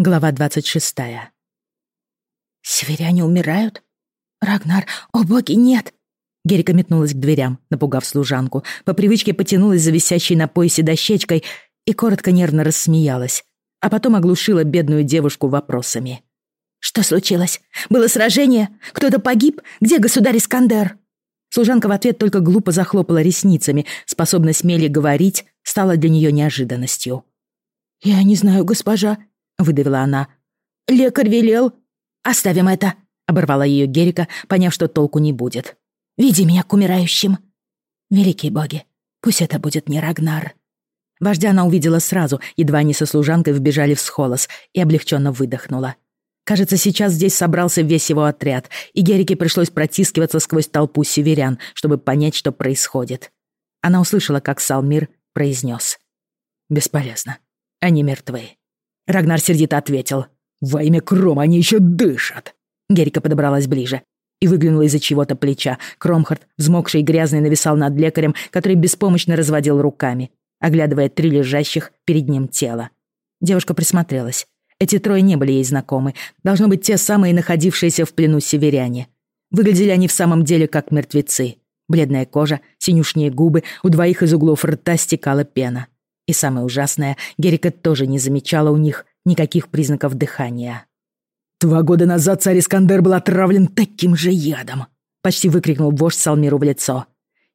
Глава 26. «Северяне умирают? Рагнар, о боги, нет!» Герика метнулась к дверям, напугав служанку, по привычке потянулась за висящей на поясе дощечкой и коротко нервно рассмеялась, а потом оглушила бедную девушку вопросами. «Что случилось? Было сражение? Кто-то погиб? Где государь Искандер?» Служанка в ответ только глупо захлопала ресницами, способность Мели говорить стала для нее неожиданностью. «Я не знаю, госпожа», — выдавила она. «Лекарь велел...» «Оставим это», — оборвала ее Герика, поняв, что толку не будет. «Веди меня к умирающим». «Великие боги, пусть это будет не Рагнар». Вождя она увидела сразу, едва они со служанкой вбежали в схолос, и облегченно выдохнула. Кажется, сейчас здесь собрался весь его отряд, и Герике пришлось протискиваться сквозь толпу северян, чтобы понять, что происходит. Она услышала, как Салмир произнес. «Бесполезно. Они мертвы». Рагнар сердито ответил. «Во имя Крома они еще дышат!» Герика подобралась ближе и выглянула из-за чего-то плеча. Кромхард, взмокший и грязный, нависал над лекарем, который беспомощно разводил руками, оглядывая три лежащих перед ним тела. Девушка присмотрелась. Эти трое не были ей знакомы. Должно быть, те самые находившиеся в плену северяне. Выглядели они в самом деле как мертвецы. Бледная кожа, синюшние губы, у двоих из углов рта стекала пена. И самое ужасное, Герика тоже не замечала у них никаких признаков дыхания. «Два года назад царь Искандер был отравлен таким же ядом!» Почти выкрикнул вождь Салмиру в лицо.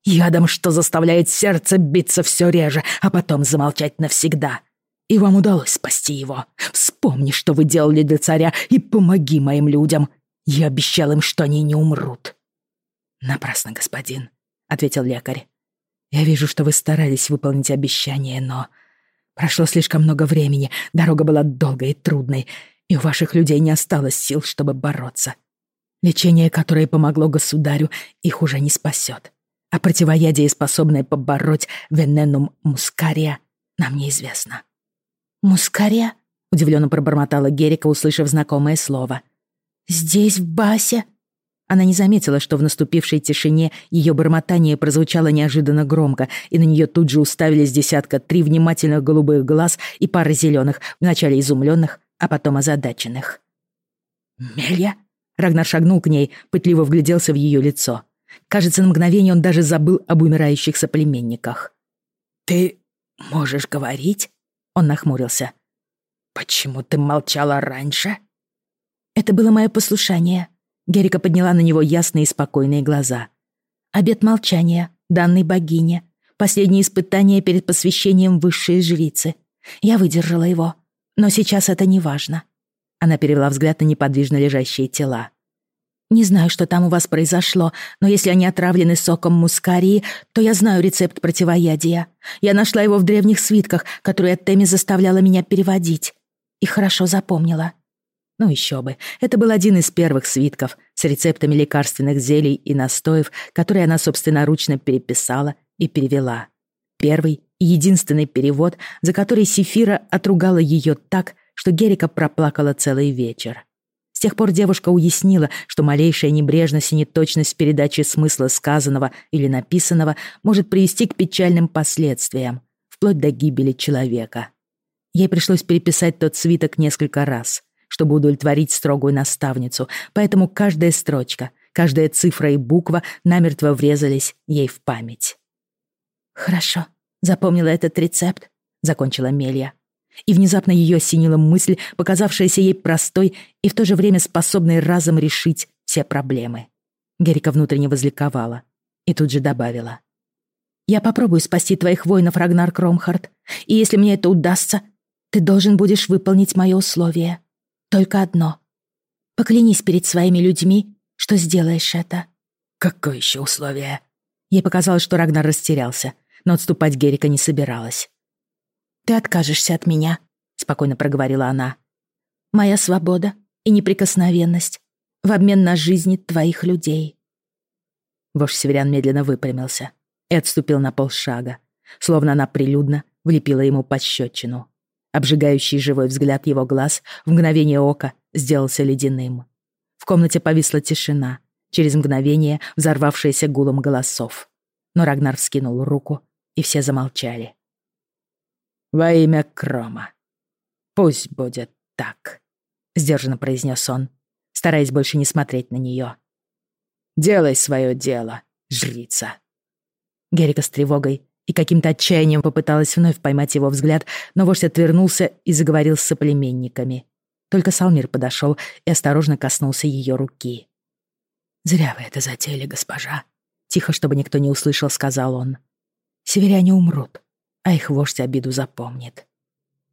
«Ядом, что заставляет сердце биться все реже, а потом замолчать навсегда. И вам удалось спасти его. Вспомни, что вы делали для царя, и помоги моим людям. Я обещал им, что они не умрут». «Напрасно, господин», — ответил лекарь. Я вижу, что вы старались выполнить обещание, но... Прошло слишком много времени, дорога была долгой и трудной, и у ваших людей не осталось сил, чтобы бороться. Лечение, которое помогло государю, их уже не спасет. А противоядие, способное побороть вененум мускария, нам неизвестно. «Мускария?» — удивленно пробормотала Герика, услышав знакомое слово. «Здесь, в Басе?» Она не заметила, что в наступившей тишине ее бормотание прозвучало неожиданно громко, и на нее тут же уставились десятка три внимательных голубых глаз и пара зеленых, вначале изумленных, а потом озадаченных. «Мелья?» Рагнар шагнул к ней, пытливо вгляделся в ее лицо. Кажется, на мгновение он даже забыл об умирающих соплеменниках. «Ты можешь говорить?» Он нахмурился. «Почему ты молчала раньше?» «Это было мое послушание», Герика подняла на него ясные и спокойные глаза. «Обет молчания, данный богине. Последнее испытание перед посвящением высшей жрицы. Я выдержала его. Но сейчас это не важно». Она перевела взгляд на неподвижно лежащие тела. «Не знаю, что там у вас произошло, но если они отравлены соком мускарии, то я знаю рецепт противоядия. Я нашла его в древних свитках, которые Теми заставляла меня переводить. И хорошо запомнила. Ну еще бы, это был один из первых свитков с рецептами лекарственных зелий и настоев, которые она собственноручно переписала и перевела. Первый и единственный перевод, за который Сефира отругала ее так, что Герика проплакала целый вечер. С тех пор девушка уяснила, что малейшая небрежность и неточность в передаче смысла сказанного или написанного может привести к печальным последствиям, вплоть до гибели человека. Ей пришлось переписать тот свиток несколько раз — чтобы удовлетворить строгую наставницу, поэтому каждая строчка, каждая цифра и буква намертво врезались ей в память. «Хорошо, запомнила этот рецепт», — закончила Мелья. И внезапно ее осенила мысль, показавшаяся ей простой и в то же время способной разом решить все проблемы. Герика внутренне возликовала и тут же добавила. «Я попробую спасти твоих воинов, Рагнар Кромхард, и если мне это удастся, ты должен будешь выполнить мое условие. Только одно. Поклянись перед своими людьми, что сделаешь это. Какое еще условие? Ей показалось, что Рагнар растерялся, но отступать Герика не собиралась. «Ты откажешься от меня», — спокойно проговорила она. «Моя свобода и неприкосновенность в обмен на жизни твоих людей». Вождь северян медленно выпрямился и отступил на полшага, словно она прилюдно влепила ему пощечину. Обжигающий живой взгляд его глаз в мгновение ока сделался ледяным. В комнате повисла тишина, через мгновение взорвавшаяся гулом голосов. Но Рагнар вскинул руку, и все замолчали. «Во имя Крома. Пусть будет так», — сдержанно произнес он, стараясь больше не смотреть на нее. «Делай свое дело, жрица». Герика с тревогой и каким-то отчаянием попыталась вновь поймать его взгляд, но вождь отвернулся и заговорил с соплеменниками. Только Салмир подошел и осторожно коснулся ее руки. «Зря вы это затеяли, госпожа», — тихо, чтобы никто не услышал, сказал он. «Северяне умрут, а их вождь обиду запомнит».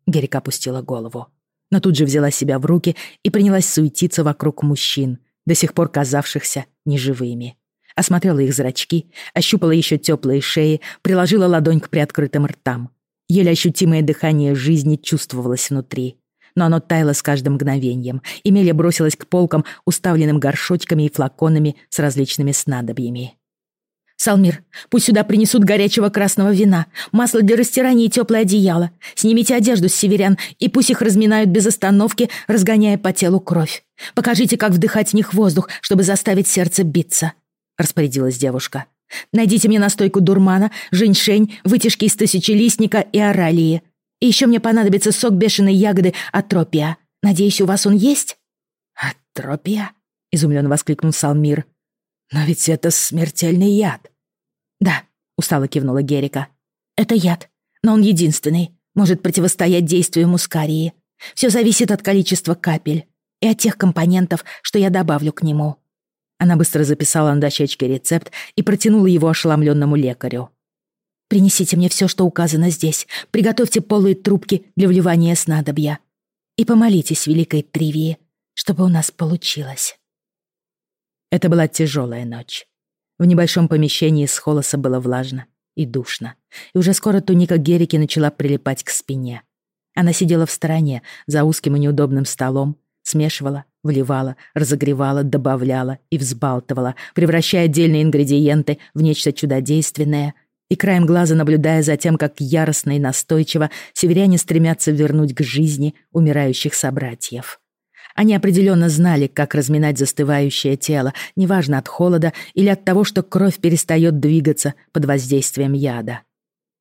Герика опустила голову, но тут же взяла себя в руки и принялась суетиться вокруг мужчин, до сих пор казавшихся неживыми осмотрела их зрачки, ощупала еще теплые шеи, приложила ладонь к приоткрытым ртам. Еле ощутимое дыхание жизни чувствовалось внутри. Но оно таяло с каждым мгновением, и Меля бросилась к полкам, уставленным горшочками и флаконами с различными снадобьями. «Салмир, пусть сюда принесут горячего красного вина, масло для растирания и теплое одеяло. Снимите одежду с северян, и пусть их разминают без остановки, разгоняя по телу кровь. Покажите, как вдыхать в них воздух, чтобы заставить сердце биться распорядилась девушка. «Найдите мне настойку дурмана, женьшень, вытяжки из тысячелистника и оралии. И еще мне понадобится сок бешеной ягоды атропия. Надеюсь, у вас он есть?» «Атропия?» — изумленно воскликнул Салмир. «Но ведь это смертельный яд». «Да», — устало кивнула Герика. «Это яд, но он единственный, может противостоять действию мускарии. Все зависит от количества капель и от тех компонентов, что я добавлю к нему». Она быстро записала на дощечке рецепт и протянула его ошеломленному лекарю. «Принесите мне все, что указано здесь. Приготовьте полые трубки для вливания снадобья. И помолитесь великой Тривии, чтобы у нас получилось». Это была тяжелая ночь. В небольшом помещении с холоса было влажно и душно, и уже скоро туника Герики начала прилипать к спине. Она сидела в стороне, за узким и неудобным столом, смешивала, Вливала, разогревала, добавляла и взбалтывала, превращая отдельные ингредиенты в нечто чудодейственное, и краем глаза наблюдая за тем, как яростно и настойчиво северяне стремятся вернуть к жизни умирающих собратьев. Они определенно знали, как разминать застывающее тело, неважно от холода или от того, что кровь перестает двигаться под воздействием яда.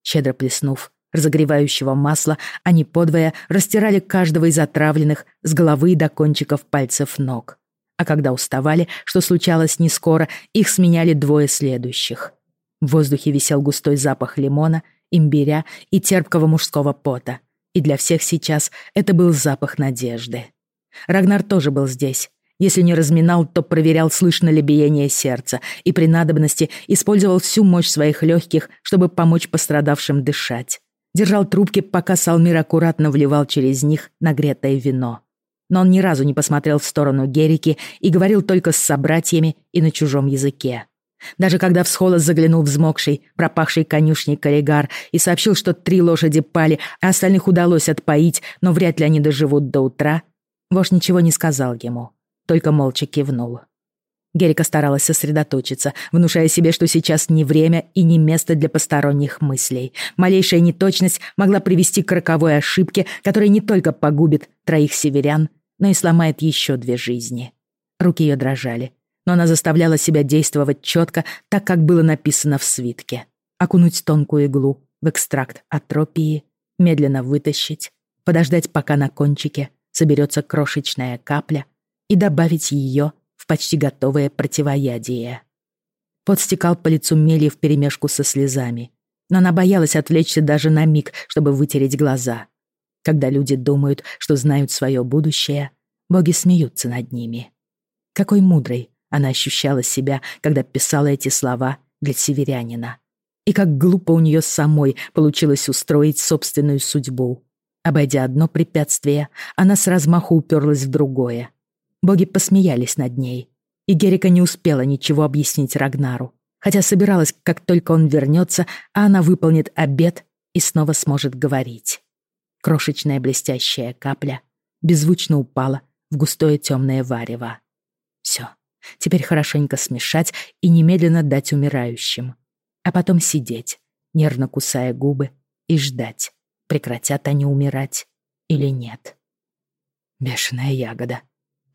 Щедро плеснув разогревающего масла, они подвое растирали каждого из отравленных с головы до кончиков пальцев ног. А когда уставали, что случалось не скоро, их сменяли двое следующих. В воздухе висел густой запах лимона, имбиря и терпкого мужского пота. И для всех сейчас это был запах надежды. Рагнар тоже был здесь. Если не разминал, то проверял, слышно ли биение сердца, и при надобности использовал всю мощь своих легких, чтобы помочь пострадавшим дышать. Держал трубки, пока Салмир аккуратно вливал через них нагретое вино. Но он ни разу не посмотрел в сторону Герики и говорил только с собратьями и на чужом языке. Даже когда в схолос заглянул взмокший, пропахший конюшней корригар и сообщил, что три лошади пали, а остальных удалось отпоить, но вряд ли они доживут до утра, вождь ничего не сказал ему, только молча кивнул. Герика старалась сосредоточиться, внушая себе, что сейчас не время и не место для посторонних мыслей. Малейшая неточность могла привести к роковой ошибке, которая не только погубит троих северян, но и сломает еще две жизни. Руки ее дрожали, но она заставляла себя действовать четко, так как было написано в свитке. Окунуть тонкую иглу в экстракт атропии, медленно вытащить, подождать, пока на кончике соберется крошечная капля, и добавить ее почти готовое противоядие. Пот стекал по лицу Мели вперемешку со слезами, но она боялась отвлечься даже на миг, чтобы вытереть глаза. Когда люди думают, что знают свое будущее, боги смеются над ними. Какой мудрой она ощущала себя, когда писала эти слова для северянина. И как глупо у нее самой получилось устроить собственную судьбу. Обойдя одно препятствие, она с размаху уперлась в другое. Боги посмеялись над ней, и Герика не успела ничего объяснить Рагнару, хотя собиралась, как только он вернется, а она выполнит обед и снова сможет говорить. Крошечная блестящая капля беззвучно упала в густое темное варево. Все, теперь хорошенько смешать и немедленно дать умирающим. А потом сидеть, нервно кусая губы, и ждать, прекратят они умирать или нет. Бешеная ягода.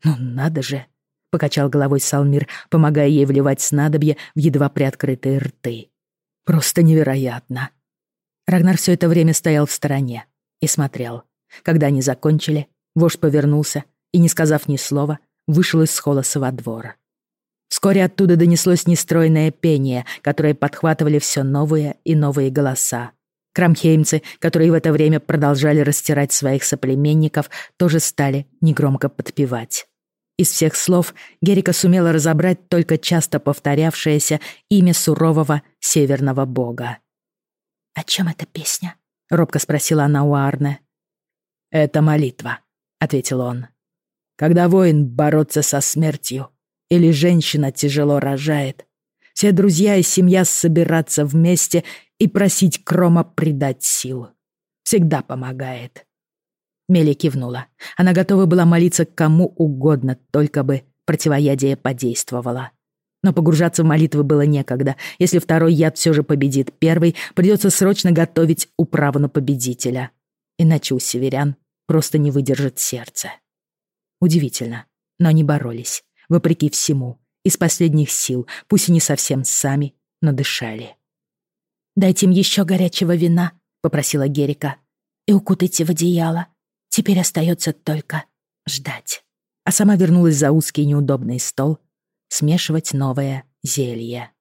«Ну надо же!» — покачал головой Салмир, помогая ей вливать снадобье в едва приоткрытые рты. «Просто невероятно!» Рагнар все это время стоял в стороне и смотрел. Когда они закончили, Вождь повернулся и, не сказав ни слова, вышел из холоса во двор. Вскоре оттуда донеслось нестройное пение, которое подхватывали все новые и новые голоса. Крамхеймцы, которые в это время продолжали растирать своих соплеменников, тоже стали негромко подпевать. Из всех слов Герика сумела разобрать только часто повторявшееся имя сурового северного бога. «О чем эта песня?» — робко спросила она у Арне. «Это молитва», — ответил он. «Когда воин бороться со смертью или женщина тяжело рожает, все друзья и семья собираться вместе и просить Крома придать сил. Всегда помогает. Мели кивнула. Она готова была молиться кому угодно, только бы противоядие подействовало. Но погружаться в молитвы было некогда. Если второй яд все же победит первый, придется срочно готовить управу на победителя. Иначе у северян просто не выдержит сердце. Удивительно, но они боролись, вопреки всему, из последних сил, пусть и не совсем сами, но дышали. «Дайте им еще горячего вина», — попросила Герика, — «и укутайте в одеяло. Теперь остается только ждать. А сама вернулась за узкий неудобный стол смешивать новое зелье.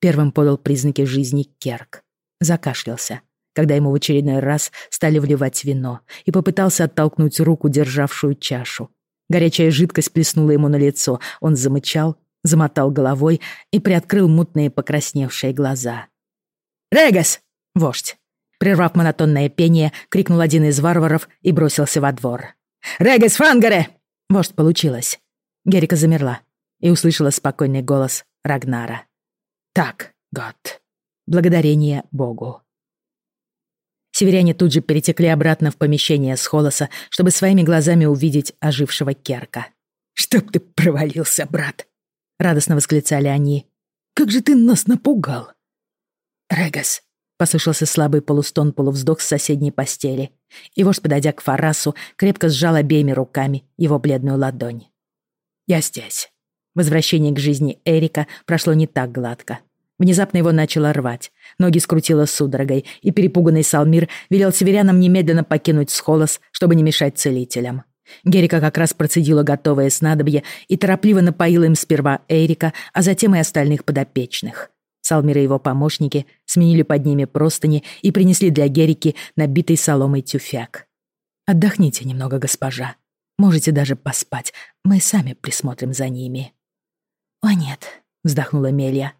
Первым подал признаки жизни Керк. Закашлялся, когда ему в очередной раз стали вливать вино, и попытался оттолкнуть руку, державшую чашу. Горячая жидкость плеснула ему на лицо. Он замычал, замотал головой и приоткрыл мутные покрасневшие глаза. «Регас!» — вождь. Прервав монотонное пение, крикнул один из варваров и бросился во двор. «Регес Фангаре!» Вождь получилось. Герика замерла и услышала спокойный голос Рагнара. «Так, год. Благодарение Богу». Северяне тут же перетекли обратно в помещение с Холоса, чтобы своими глазами увидеть ожившего Керка. «Чтоб ты провалился, брат!» — радостно восклицали они. «Как же ты нас напугал!» «Регас, Послышался слабый полустон-полувздох с соседней постели. И вождь, подойдя к Фарасу, крепко сжал обеими руками его бледную ладонь. «Я здесь». Возвращение к жизни Эрика прошло не так гладко. Внезапно его начало рвать. Ноги скрутило судорогой, и перепуганный Салмир велел северянам немедленно покинуть Схолос, чтобы не мешать целителям. Герика как раз процедила готовое снадобье и торопливо напоила им сперва Эрика, а затем и остальных подопечных. Салмир и его помощники сменили под ними простыни и принесли для Герики набитый соломой тюфяк. «Отдохните немного, госпожа. Можете даже поспать. Мы сами присмотрим за ними». «О нет», — вздохнула Мелья.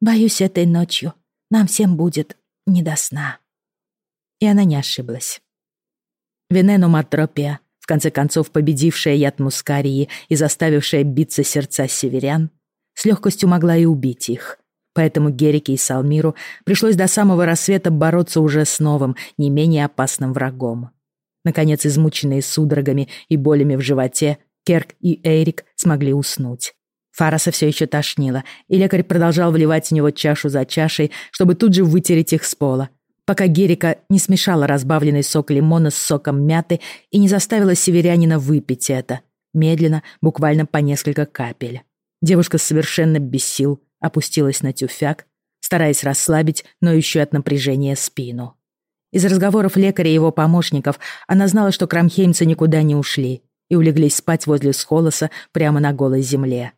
«Боюсь, этой ночью нам всем будет не до сна». И она не ошиблась. Венену Матропия, в конце концов победившая яд Мускарии и заставившая биться сердца северян, с легкостью могла и убить их — Поэтому Герике и Салмиру пришлось до самого рассвета бороться уже с новым, не менее опасным врагом. Наконец, измученные судорогами и болями в животе, Керк и Эйрик смогли уснуть. Фараса все еще тошнило, и лекарь продолжал вливать в него чашу за чашей, чтобы тут же вытереть их с пола, пока Герика не смешала разбавленный сок лимона с соком мяты и не заставила северянина выпить это, медленно, буквально по несколько капель. Девушка совершенно без сил опустилась на тюфяк, стараясь расслабить ноющую от напряжения спину. Из разговоров лекаря и его помощников она знала, что крамхеймцы никуда не ушли и улеглись спать возле схолоса прямо на голой земле.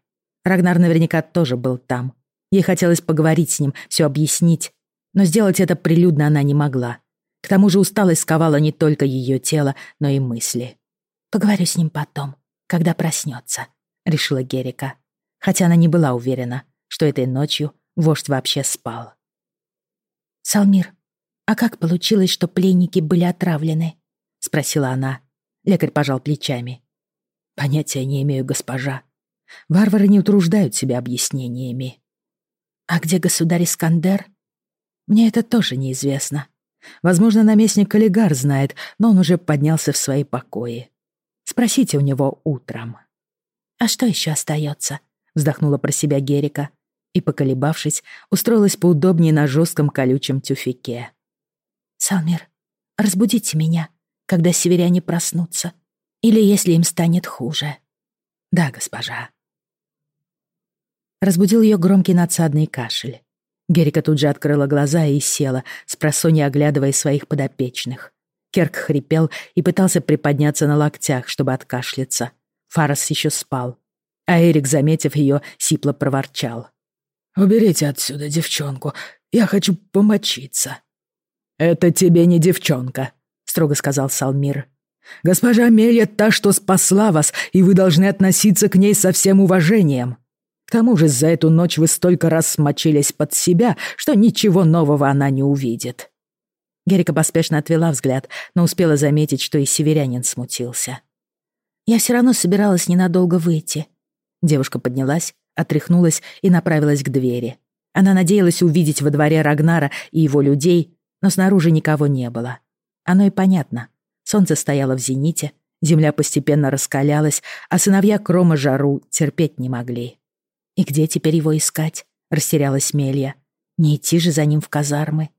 Рагнар наверняка тоже был там. Ей хотелось поговорить с ним, все объяснить, но сделать это прилюдно она не могла. К тому же усталость сковала не только ее тело, но и мысли. «Поговорю с ним потом, когда проснется», — решила Герика. Хотя она не была уверена, что этой ночью вождь вообще спал. «Салмир, а как получилось, что пленники были отравлены?» — спросила она. Лекарь пожал плечами. «Понятия не имею, госпожа. Варвары не утруждают себя объяснениями». «А где государь Искандер?» «Мне это тоже неизвестно. Возможно, наместник Каллигар знает, но он уже поднялся в свои покои. Спросите у него утром». «А что еще остается?» — вздохнула про себя Герика и, поколебавшись, устроилась поудобнее на жестком колючем тюфике. «Салмир, разбудите меня, когда северяне проснутся, или если им станет хуже». «Да, госпожа». Разбудил ее громкий надсадный кашель. Герика тут же открыла глаза и села, с просонья оглядывая своих подопечных. Керк хрипел и пытался приподняться на локтях, чтобы откашляться. Фарас еще спал. А Эрик, заметив ее, сипло проворчал. «Уберите отсюда девчонку. Я хочу помочиться». «Это тебе не девчонка», — строго сказал Салмир. «Госпожа Амелия та, что спасла вас, и вы должны относиться к ней со всем уважением. К тому же за эту ночь вы столько раз смочились под себя, что ничего нового она не увидит». Герика поспешно отвела взгляд, но успела заметить, что и северянин смутился. «Я все равно собиралась ненадолго выйти». Девушка поднялась, отряхнулась и направилась к двери. Она надеялась увидеть во дворе Рагнара и его людей, но снаружи никого не было. Оно и понятно. Солнце стояло в зените, земля постепенно раскалялась, а сыновья Крома жару терпеть не могли. «И где теперь его искать?» — растерялась Мелья. «Не идти же за ним в казармы».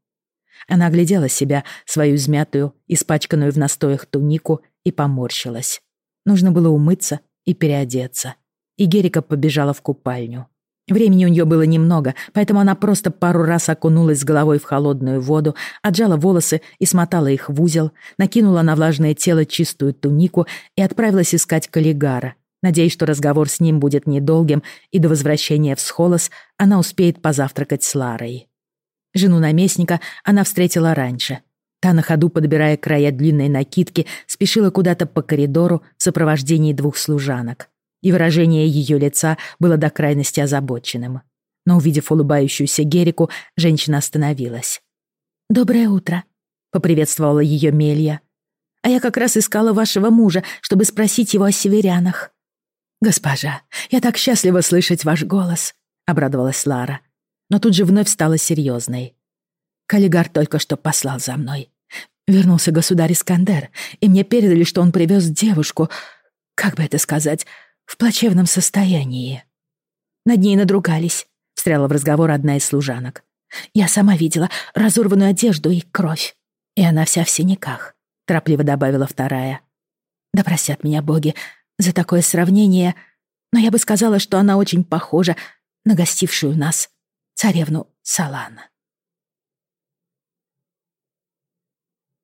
Она оглядела себя, свою измятую, испачканную в настоях тунику, и поморщилась. Нужно было умыться и переодеться. И Герика побежала в купальню. Времени у нее было немного, поэтому она просто пару раз окунулась с головой в холодную воду, отжала волосы и смотала их в узел, накинула на влажное тело чистую тунику и отправилась искать Каллигара, надеясь, что разговор с ним будет недолгим, и до возвращения в Схолос она успеет позавтракать с Ларой. Жену наместника она встретила раньше. Та на ходу, подбирая края длинной накидки, спешила куда-то по коридору в сопровождении двух служанок. И выражение ее лица было до крайности озабоченным. Но, увидев улыбающуюся Герику, женщина остановилась. «Доброе утро», — поприветствовала ее Мелья. «А я как раз искала вашего мужа, чтобы спросить его о северянах». «Госпожа, я так счастлива слышать ваш голос», — обрадовалась Лара но тут же вновь стала серьезной. Каллигар только что послал за мной. Вернулся государь Искандер, и мне передали, что он привез девушку, как бы это сказать, в плачевном состоянии. Над ней надругались, встряла в разговор одна из служанок. Я сама видела разорванную одежду и кровь. И она вся в синяках, торопливо добавила вторая. Да простят меня боги за такое сравнение, но я бы сказала, что она очень похожа на гостившую нас царевну Салан.